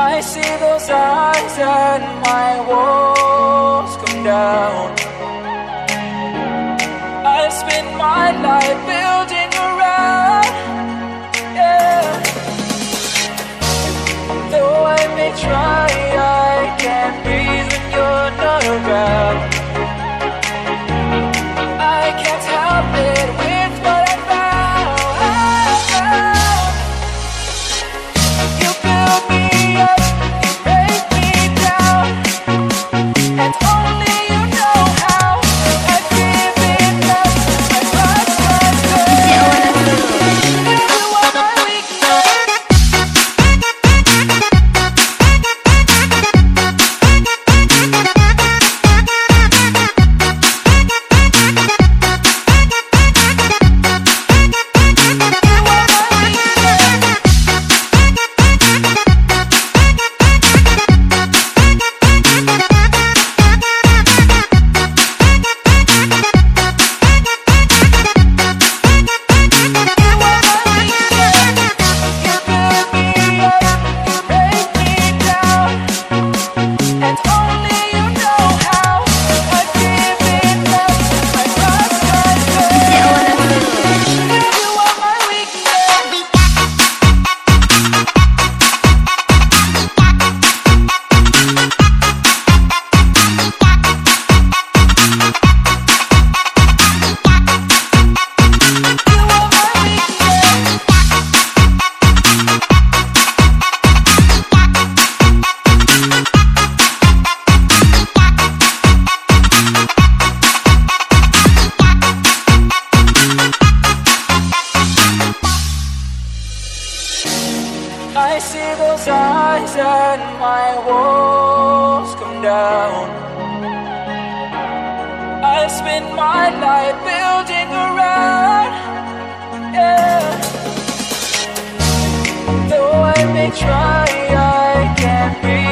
I see those eyes and my walls come down. I spend my life building around. Yeah. Though I may try, I can't breathe when you're not around. I can't help it with what I found. You those eyes and my walls come down. I spend my life building around. Yeah. Though I may try, I can't breathe